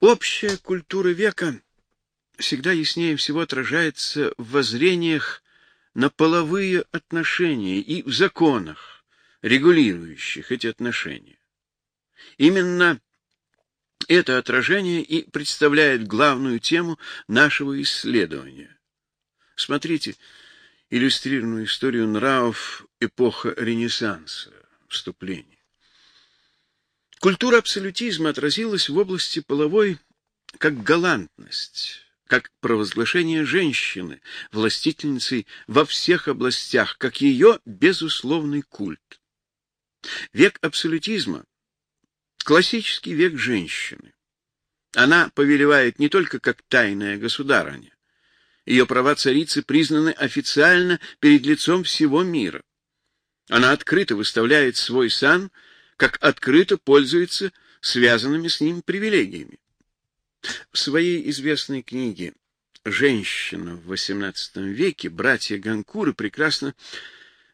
Общая культура века всегда яснее всего отражается в воззрениях на половые отношения и в законах, регулирующих эти отношения. Именно это отражение и представляет главную тему нашего исследования. Смотрите иллюстрированную историю нравов эпоха Ренессанса. Вступление. Культура абсолютизма отразилась в области половой как галантность, как провозглашение женщины, властительницей во всех областях, как ее безусловный культ. Век абсолютизма — классический век женщины. Она повелевает не только как тайная государыня. Ее права царицы признаны официально перед лицом всего мира. Она открыто выставляет свой сан, как открыто пользуется связанными с ним привилегиями. В своей известной книге «Женщина в XVIII веке» братья Ганкуры прекрасно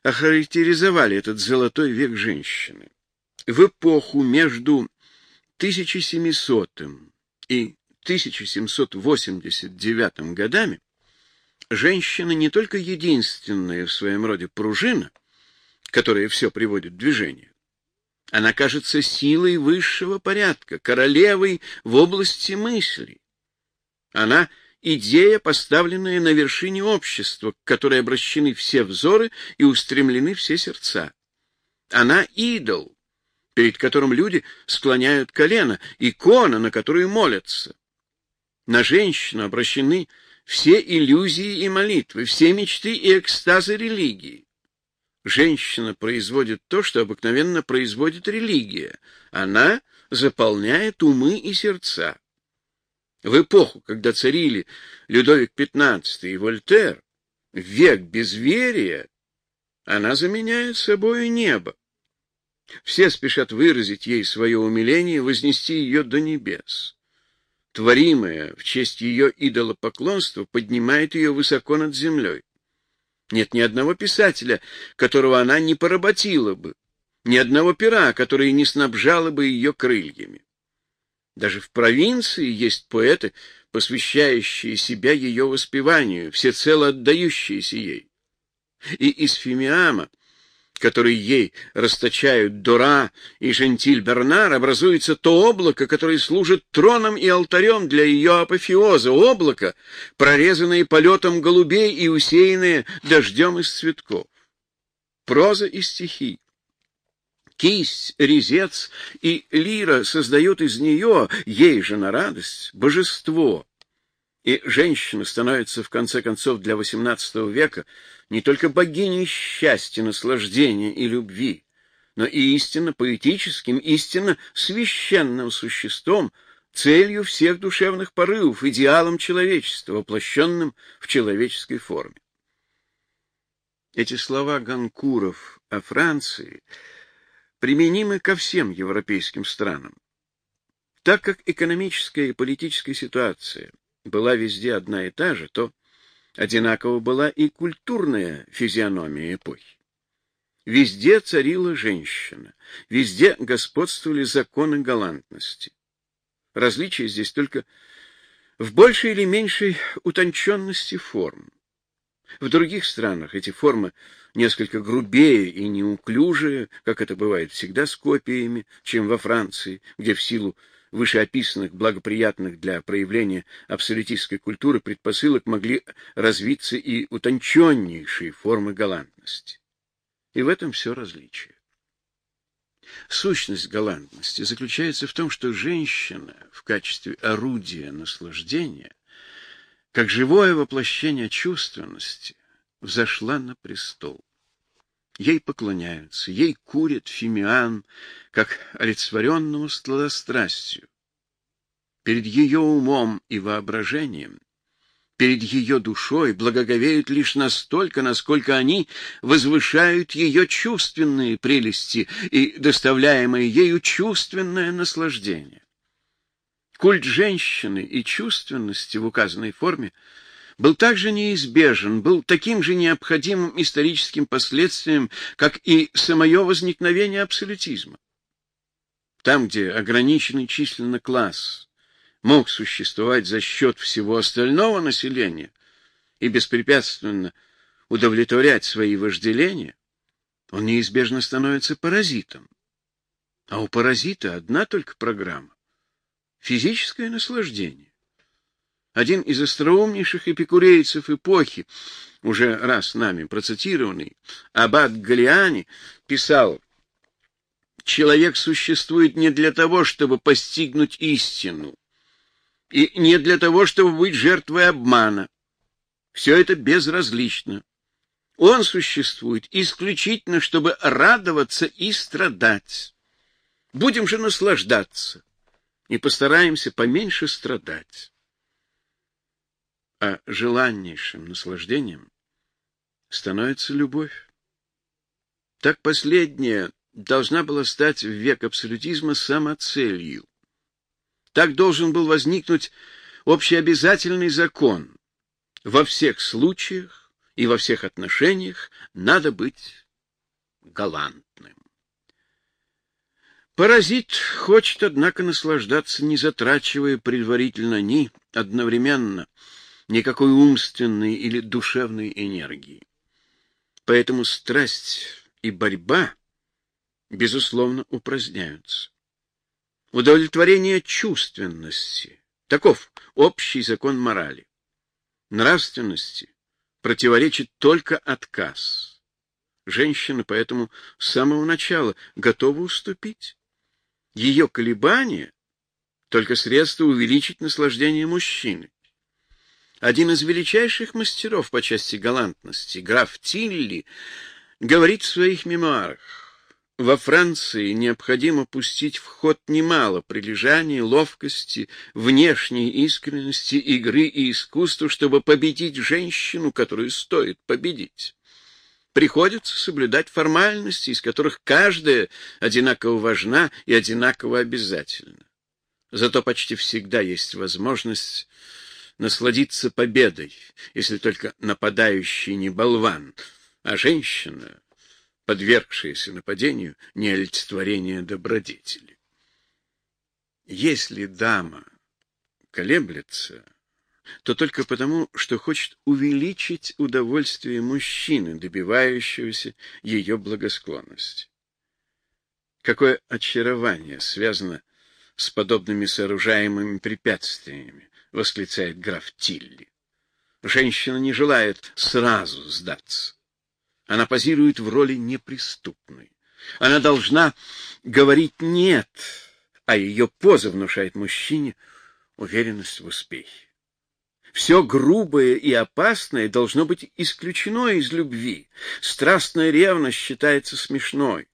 охарактеризовали этот золотой век женщины. В эпоху между 1700 и 1789 годами женщина не только единственная в своем роде пружина, которая все приводит в движение, она кажется силой высшего порядка, королевой в области мысли. Она — идея, поставленная на вершине общества, к которой обращены все взоры и устремлены все сердца. Она — идол, перед которым люди склоняют колено, икона, на которую молятся. На женщину обращены все иллюзии и молитвы, все мечты и экстазы религии. Женщина производит то, что обыкновенно производит религия. Она заполняет умы и сердца. В эпоху, когда царили Людовик XV и Вольтер, век безверия, она заменяет собою небо. Все спешат выразить ей свое умиление и вознести ее до небес. Творимое в честь ее идолопоклонства поднимает ее высоко над землей. Нет ни одного писателя, которого она не поработила бы, ни одного пера, который не снабжало бы ее крыльями. Даже в провинции есть поэты, посвящающие себя ее воспеванию, всецело отдающиеся ей. И из Фимиама который ей расточают Дора и Жентиль-Бернар, образуется то облако, которое служит троном и алтарем для ее апофеоза, облако, прорезанное полетом голубей и усеянное дождем из цветков. Проза и стихи. Кисть, резец и лира создают из нее, ей же на радость, божество. И женщина становится, в конце концов, для XVIII века не только богиней счастья, наслаждения и любви, но и истинно поэтическим, истинно священным существом, целью всех душевных порывов, идеалом человечества, воплощенным в человеческой форме. Эти слова Ганкуров о Франции применимы ко всем европейским странам. Так как экономическая и политическая ситуация была везде одна и та же, то Одинаково была и культурная физиономия эпохи. Везде царила женщина, везде господствовали законы галантности. Различие здесь только в большей или меньшей утонченности форм. В других странах эти формы несколько грубее и неуклюжие, как это бывает всегда с копиями, чем во Франции, где в силу вышеописанных благоприятных для проявления абсолютистской культуры предпосылок могли развиться и утонченнейшие формы галантности. И в этом все различие. Сущность галантности заключается в том, что женщина в качестве орудия наслаждения, как живое воплощение чувственности, взошла на престол. Ей поклоняются, ей курят фимиан, как олицетворенному сладострастию. Перед ее умом и воображением, перед ее душой благоговеют лишь настолько, насколько они возвышают ее чувственные прелести и доставляемое ею чувственное наслаждение. Культ женщины и чувственности в указанной форме — был также неизбежен, был таким же необходимым историческим последствием, как и самое возникновение абсолютизма. Там, где ограниченный численно класс мог существовать за счет всего остального населения и беспрепятственно удовлетворять свои вожделения, он неизбежно становится паразитом. А у паразита одна только программа — физическое наслаждение. Один из остроумнейших эпикурейцев эпохи, уже раз нами процитированный, Аббат Галиани, писал, «Человек существует не для того, чтобы постигнуть истину, и не для того, чтобы быть жертвой обмана. Все это безразлично. Он существует исключительно, чтобы радоваться и страдать. Будем же наслаждаться и постараемся поменьше страдать а желаннейшим наслаждением становится любовь. Так последняя должна была стать в век абсолютизма самоцелью. Так должен был возникнуть общеобязательный закон. Во всех случаях и во всех отношениях надо быть галантным. Паразит хочет, однако, наслаждаться, не затрачивая предварительно ни одновременно – никакой умственной или душевной энергии. Поэтому страсть и борьба, безусловно, упраздняются. Удовлетворение чувственности — таков общий закон морали. Нравственности противоречит только отказ. Женщина поэтому с самого начала готова уступить. Ее колебания — только средство увеличить наслаждение мужчины. Один из величайших мастеров по части галантности, граф Тилли, говорит в своих мемуарах, во Франции необходимо пустить в ход немало прилежания, ловкости, внешней искренности, игры и искусства, чтобы победить женщину, которую стоит победить. Приходится соблюдать формальности, из которых каждая одинаково важна и одинаково обязательна. Зато почти всегда есть возможность насладиться победой, если только нападающий не болван, а женщина, подвергшаяся нападению, не олицетворение добродетели. Если дама колеблется, то только потому, что хочет увеличить удовольствие мужчины, добивающегося ее благосклонности. Какое очарование связано с подобными сооружаемыми препятствиями, — восклицает граф Тилли. Женщина не желает сразу сдаться. Она позирует в роли неприступной. Она должна говорить «нет», а ее поза внушает мужчине уверенность в успехе. Все грубое и опасное должно быть исключено из любви. Страстная ревность считается смешной,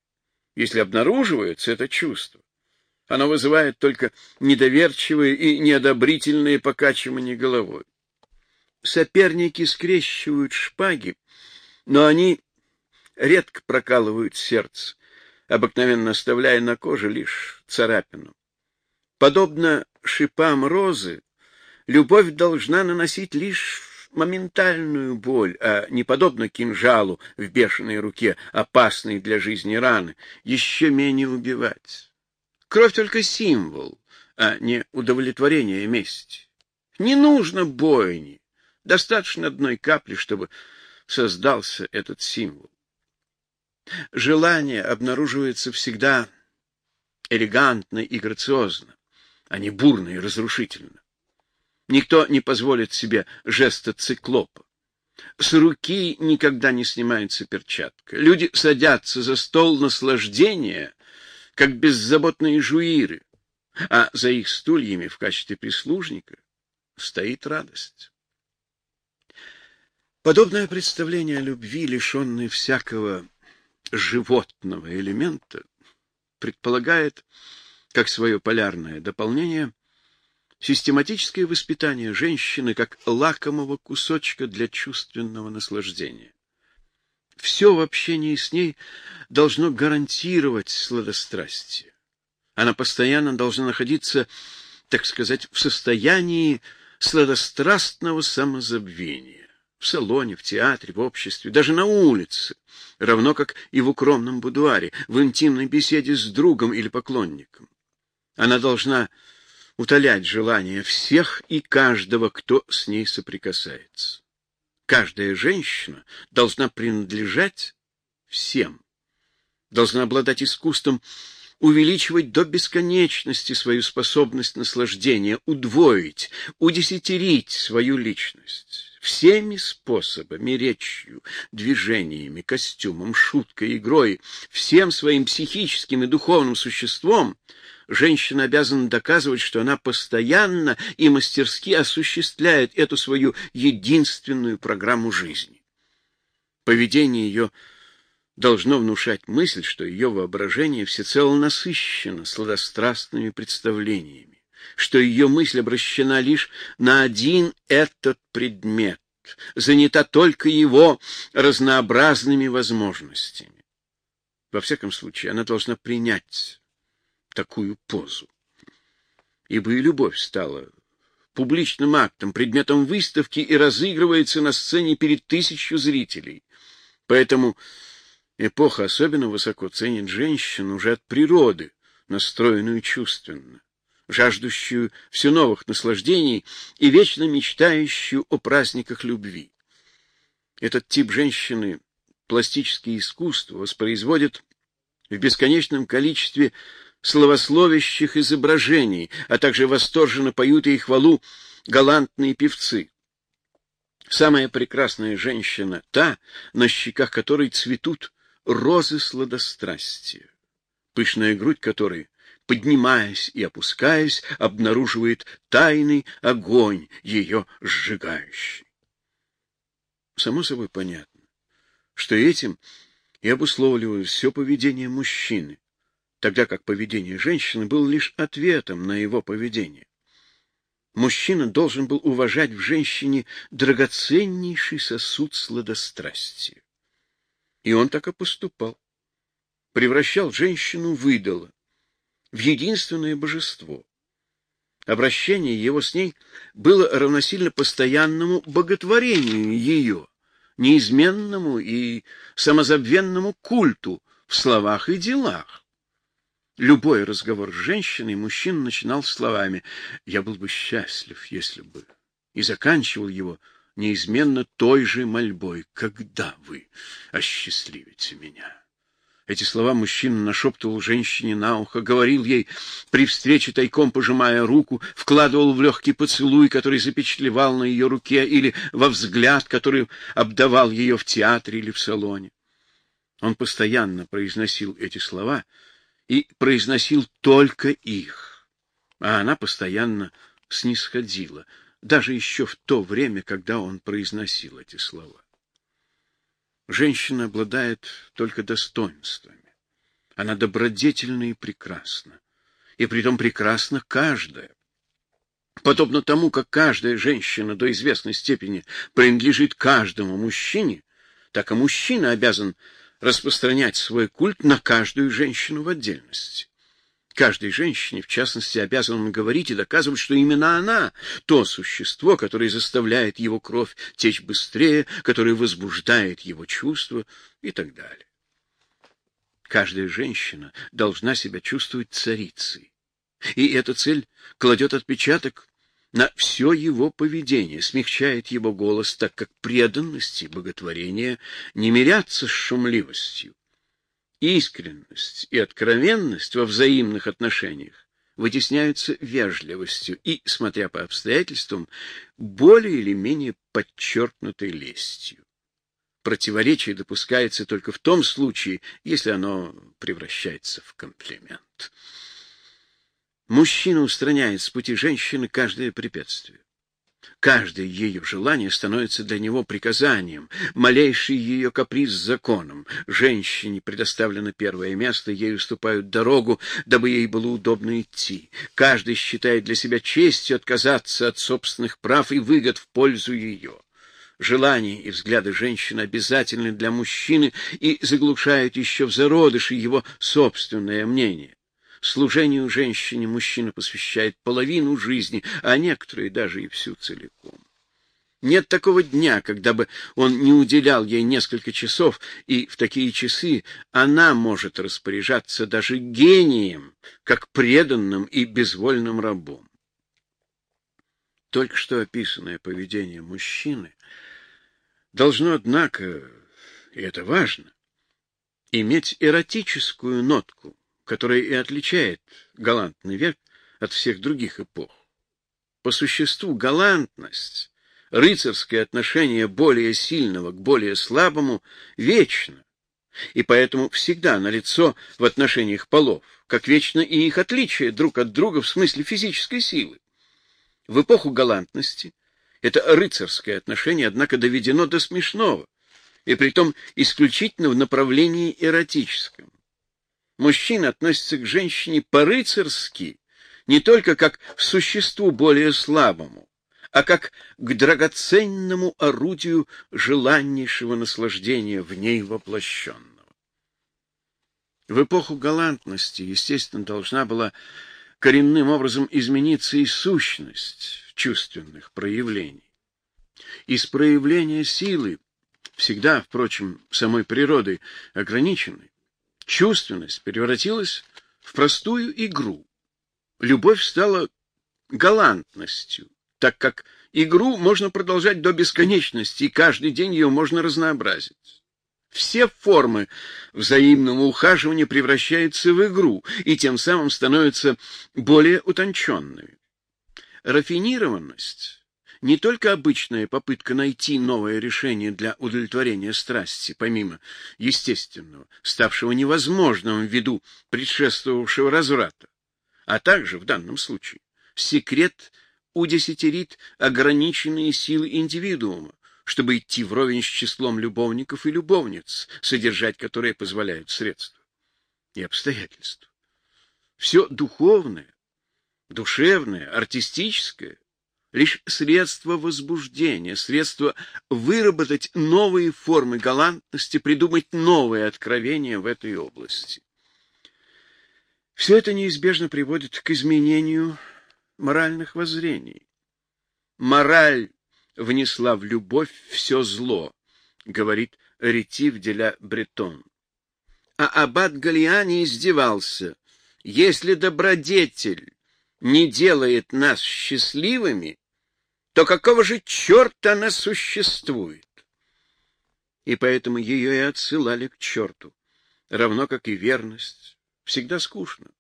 если обнаруживается это чувство. Оно вызывает только недоверчивые и неодобрительные покачивания головой. Соперники скрещивают шпаги, но они редко прокалывают сердце, обыкновенно оставляя на коже лишь царапину. Подобно шипам розы, любовь должна наносить лишь моментальную боль, а не подобно кинжалу в бешеной руке, опасной для жизни раны, еще менее убивать. Кровь только символ, а не удовлетворение мести. Не нужно бойни. Достаточно одной капли, чтобы создался этот символ. Желание обнаруживается всегда элегантно и грациозно, а не бурно и разрушительно. Никто не позволит себе жеста циклопа. С руки никогда не снимается перчатка. Люди садятся за стол наслаждения, как беззаботные жуиры, а за их стульями в качестве прислужника стоит радость. Подобное представление о любви, лишенной всякого животного элемента, предполагает, как свое полярное дополнение, систематическое воспитание женщины как лакомого кусочка для чувственного наслаждения. Все в общении с ней должно гарантировать сладострастие. Она постоянно должна находиться, так сказать, в состоянии сладострастного самозабвения. В салоне, в театре, в обществе, даже на улице, равно как и в укромном будуаре, в интимной беседе с другом или поклонником. Она должна утолять желания всех и каждого, кто с ней соприкасается. Каждая женщина должна принадлежать всем, должна обладать искусством увеличивать до бесконечности свою способность наслаждения, удвоить, удесятерить свою личность. Всеми способами, речью, движениями, костюмом, шуткой, игрой, всем своим психическим и духовным существом женщина обязана доказывать, что она постоянно и мастерски осуществляет эту свою единственную программу жизни. Поведение ее – должно внушать мысль, что ее воображение всецело насыщено сладострастными представлениями, что ее мысль обращена лишь на один этот предмет, занята только его разнообразными возможностями. Во всяком случае, она должна принять такую позу. Ибо и любовь стала публичным актом, предметом выставки и разыгрывается на сцене перед тысячу зрителей. Поэтому Эпоха особенно высоко ценит женщину уже от природы, настроенную чувственно, жаждущую все новых наслаждений и вечно мечтающую о праздниках любви. Этот тип женщины пластические искусства воспроизводит в бесконечном количестве словословящих изображений, а также восторженно поют ей хвалу галантные певцы. Самая прекрасная женщина — та, на щеках которой цветут розы сладострастия, пышная грудь которой, поднимаясь и опускаясь, обнаруживает тайный огонь ее сжигающий. Само собой понятно, что этим и обусловливалось все поведение мужчины, тогда как поведение женщины было лишь ответом на его поведение. Мужчина должен был уважать в женщине драгоценнейший сосуд сладострастия. И он так и поступал. Превращал женщину в идола, в единственное божество. Обращение его с ней было равносильно постоянному боготворению ее, неизменному и самозабвенному культу в словах и делах. Любой разговор с женщиной мужчина начинал словами «Я был бы счастлив, если бы...» и заканчивал его неизменно той же мольбой «Когда вы осчастливите меня?» Эти слова мужчина нашептывал женщине на ухо, говорил ей при встрече тайком пожимая руку, вкладывал в легкий поцелуй, который запечатлевал на ее руке, или во взгляд, который обдавал ее в театре или в салоне. Он постоянно произносил эти слова и произносил только их, а она постоянно снисходила — даже еще в то время, когда он произносил эти слова. Женщина обладает только достоинствами. Она добродетельна и прекрасна. И притом прекрасна каждая. Подобно тому, как каждая женщина до известной степени принадлежит каждому мужчине, так и мужчина обязан распространять свой культ на каждую женщину в отдельности. Каждой женщине, в частности, обязан он говорить и доказывать, что именно она — то существо, которое заставляет его кровь течь быстрее, которое возбуждает его чувства и так далее. Каждая женщина должна себя чувствовать царицей. И эта цель кладет отпечаток на все его поведение, смягчает его голос, так как преданность и боготворение не мирятся с шумливостью. Искренность и откровенность во взаимных отношениях вытесняются вежливостью и, смотря по обстоятельствам, более или менее подчеркнутой лестью. Противоречие допускается только в том случае, если оно превращается в комплимент. Мужчина устраняет с пути женщины каждое препятствие. Каждое ее желание становится для него приказанием, малейший ее каприз законом. Женщине предоставлено первое место, ей уступают дорогу, дабы ей было удобно идти. Каждый считает для себя честью отказаться от собственных прав и выгод в пользу ее. Желания и взгляды женщины обязательны для мужчины и заглушают еще в зародыше его собственное мнение. Служению женщине мужчина посвящает половину жизни, а некоторые даже и всю целиком. Нет такого дня, когда бы он не уделял ей несколько часов, и в такие часы она может распоряжаться даже гением, как преданным и безвольным рабом. Только что описанное поведение мужчины должно, однако, и это важно, иметь эротическую нотку, которая и отличает галантный век от всех других эпох. По существу галантность, рыцарское отношение более сильного к более слабому вечно, и поэтому всегда налицо в отношениях полов, как вечно и их отличие друг от друга в смысле физической силы. В эпоху галантности это рыцарское отношение, однако, доведено до смешного, и притом исключительно в направлении эротическом. Мужчина относится к женщине по-рыцарски, не только как к существу более слабому, а как к драгоценному орудию желаннейшего наслаждения в ней воплощенного. В эпоху галантности, естественно, должна была коренным образом измениться и сущность чувственных проявлений. Из проявления силы, всегда, впрочем, самой природой ограниченной, чувственность превратилась в простую игру. Любовь стала галантностью, так как игру можно продолжать до бесконечности, и каждый день ее можно разнообразить. Все формы взаимного ухаживания превращаются в игру и тем самым становятся более утонченными. Рафинированность не только обычная попытка найти новое решение для удовлетворения страсти, помимо естественного, ставшего невозможным ввиду предшествовавшего разврата, а также, в данном случае, секрет удесятерит ограниченные силы индивидуума, чтобы идти вровень с числом любовников и любовниц, содержать которые позволяют средства и обстоятельства. Все духовное, душевное, артистическое — лишь средство возбуждения, средство выработать новые формы галантности, придумать новые откровения в этой области. Все это неизбежно приводит к изменению моральных воззрений. Мораль внесла в любовь все зло, говорит Ретив деля Бретон. А аббат Галиани издевался. Если добродетель не делает нас счастливыми, то какого же черта она существует? И поэтому ее и отсылали к черту, равно как и верность. Всегда скучно.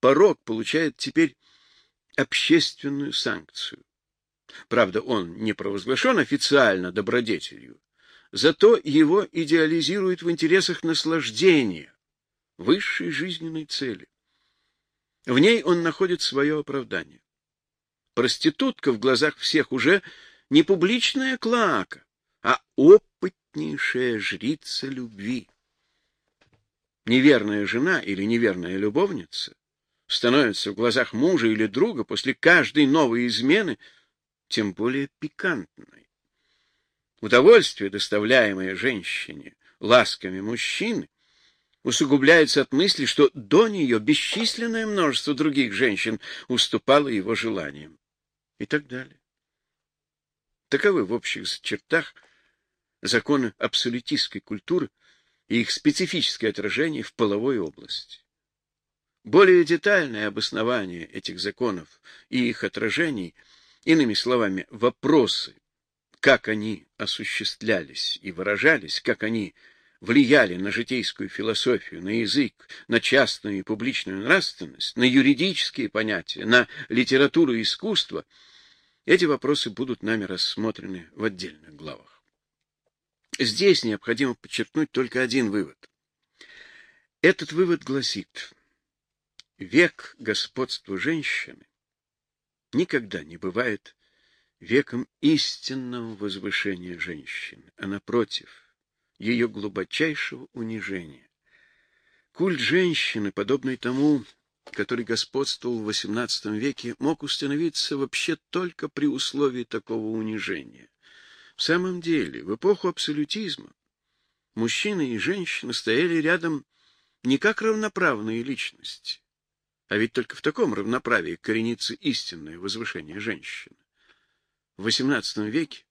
Порог получает теперь общественную санкцию. Правда, он не провозглашен официально добродетелью, зато его идеализируют в интересах наслаждения, высшей жизненной цели. В ней он находит свое оправдание. Проститутка в глазах всех уже не публичная клака, а опытнейшая жрица любви. Неверная жена или неверная любовница становится в глазах мужа или друга после каждой новой измены тем более пикантной. Удовольствие, доставляемое женщине ласками мужчины, усугубляется от мысли, что до нее бесчисленное множество других женщин уступало его желаниям. И так далее. Таковы в общих чертах законы абсолютистской культуры и их специфическое отражение в половой области. Более детальное обоснование этих законов и их отражений – Иными словами, вопросы, как они осуществлялись и выражались, как они влияли на житейскую философию, на язык, на частную и публичную нравственность, на юридические понятия, на литературу и искусство, эти вопросы будут нами рассмотрены в отдельных главах. Здесь необходимо подчеркнуть только один вывод. Этот вывод гласит, век господства женщины никогда не бывает веком истинного возвышения женщины, а напротив, ее глубочайшего унижения. Культ женщины, подобный тому, который господствовал в XVIII веке, мог установиться вообще только при условии такого унижения. В самом деле, в эпоху абсолютизма мужчина и женщина стояли рядом не как равноправные личности, а ведь только в таком равноправии коренится истинное возвышение женщины. В XVIII веке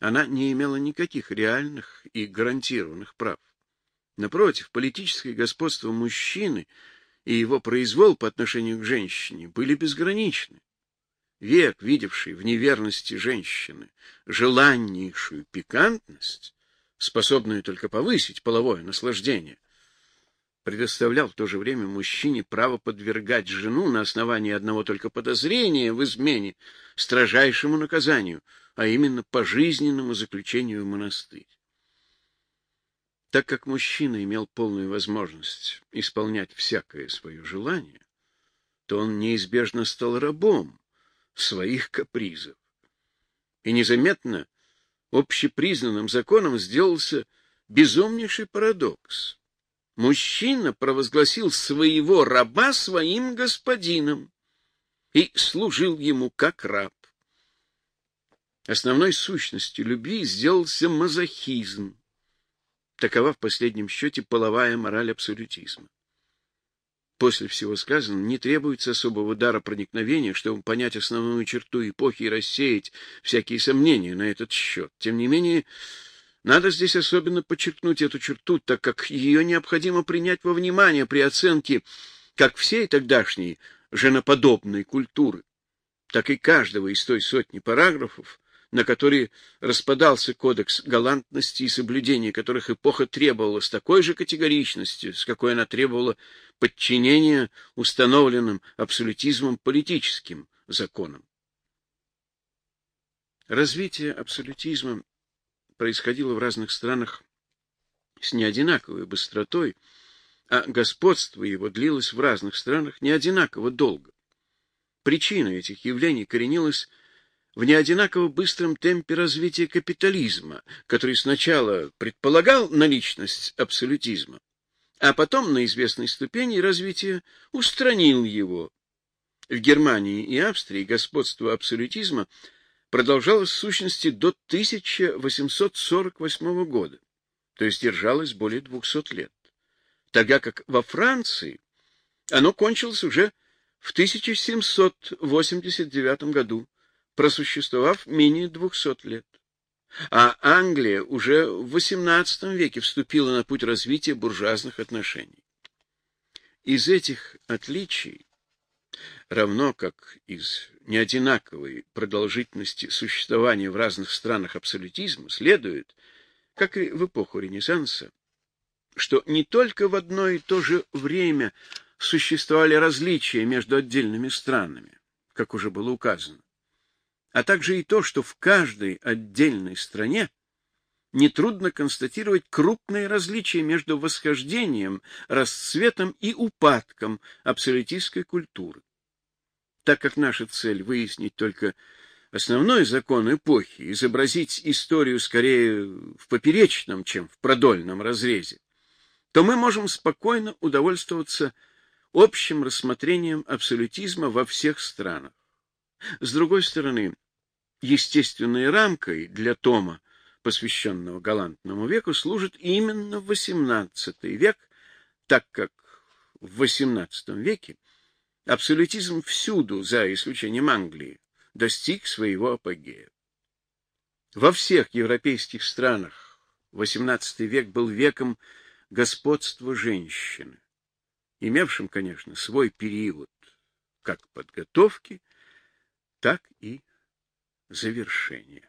она не имела никаких реальных и гарантированных прав. Напротив, политическое господство мужчины и его произвол по отношению к женщине были безграничны. век, видевший в неверности женщины желаннейшую пикантность, способную только повысить половое наслаждение, предоставлял в то же время мужчине право подвергать жену на основании одного только подозрения в измене строжайшему наказанию, а именно пожизненному заключению в монастырь. Так как мужчина имел полную возможность исполнять всякое свое желание, то он неизбежно стал рабом своих капризов. И незаметно общепризнанным законом сделался безумнейший парадокс. Мужчина провозгласил своего раба своим господином и служил ему как раб. Основной сущностью любви сделался мазохизм. Такова в последнем счете половая мораль абсолютизма. После всего сказанного не требуется особого дара проникновения, чтобы понять основную черту эпохи и рассеять всякие сомнения на этот счет. Тем не менее, надо здесь особенно подчеркнуть эту черту, так как ее необходимо принять во внимание при оценке как всей тогдашней женоподобной культуры, так и каждого из той сотни параграфов, на которые распадался кодекс галантности и соблюдения которых эпоха требовала с такой же категоричностью, с какой она требовала подчинения установленным абсолютизмом политическим законам. Развитие абсолютизма происходило в разных странах с неодинаковой быстротой, а господство его длилось в разных странах не одинаково долго. Причина этих явлений коренилась в неодинаково быстром темпе развития капитализма, который сначала предполагал наличность абсолютизма, а потом на известной ступени развития устранил его. В Германии и Австрии господство абсолютизма продолжалось в сущности до 1848 года, то есть держалось более 200 лет, тогда как во Франции оно кончилось уже в 1789 году, просуществовав менее двухсот лет. А Англия уже в XVIII веке вступила на путь развития буржуазных отношений. Из этих отличий, равно как из неодинаковой продолжительности существования в разных странах абсолютизма, следует, как и в эпоху Ренессанса, что не только в одно и то же время существовали различия между отдельными странами, как уже было указано, а также и то, что в каждой отдельной стране нетрудно констатировать крупные различия между восхождением, расцветом и упадком абсолютистской культуры. Так как наша цель выяснить только основной закон эпохи, изобразить историю скорее в поперечном, чем в продольном разрезе, то мы можем спокойно удовольствоваться общим рассмотрением абсолютизма во всех странах. С другой стороны, естественной рамкой для тома, посвященного галантному веку, служит именно XVIII век, так как в XVIII веке абсолютизм всюду, за исключением Англии, достиг своего апогея. Во всех европейских странах XVIII век был веком господства женщины, имевшим, конечно, свой период как подготовки, так и завершения.